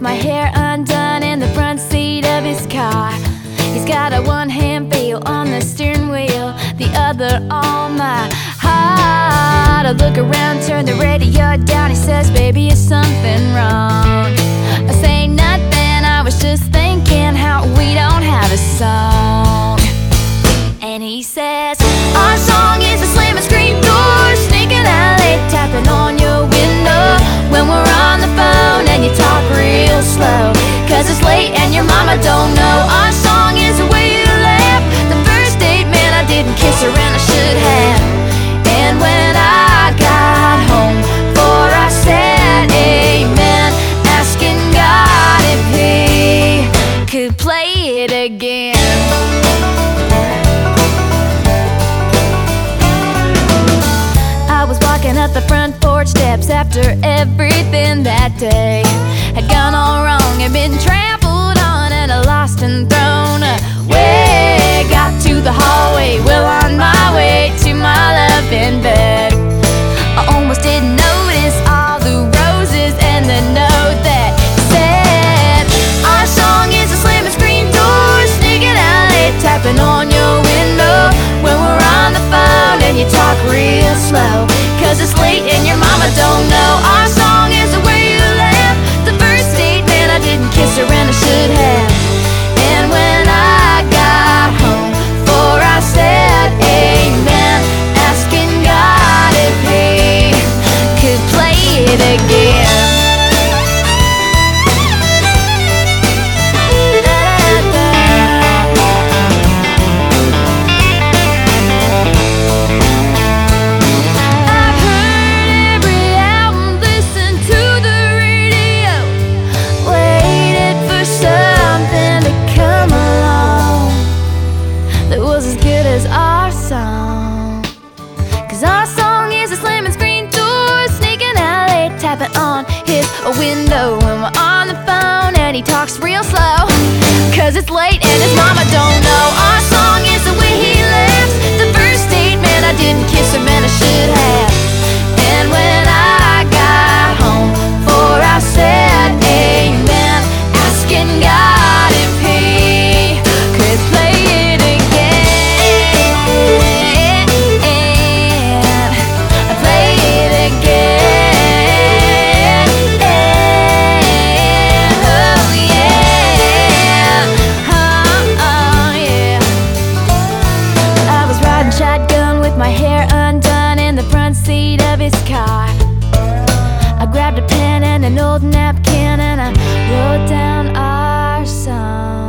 my hair undone in the front seat of his car. He's got a one hand feel on the steering wheel, the other on my heart. I look around, turn the radio down. He says, Baby, is something wrong? Late and your mama don't know. Our song is the way you laugh. The first date, man, I didn't kiss her and I should have. And when I got home, for I said amen, asking God if He could play it again. I was walking up the front porch steps after everything that day had gone all wrong and been trampled on and thrown away. Got to the hallway, well on my way to my love in bed. I almost didn't notice all the roses and the note that said, Our song is a slamming screen door, sneaking alley, tapping on your window when we're on the phone and you talk real slow. Cause it's late and your mama don't know. It again. His window when we're on the phone and he talks real slow. Cause it's late and his mama don't know. My hair undone in the front seat of his car. I grabbed a pen and an old napkin and I wrote down our song.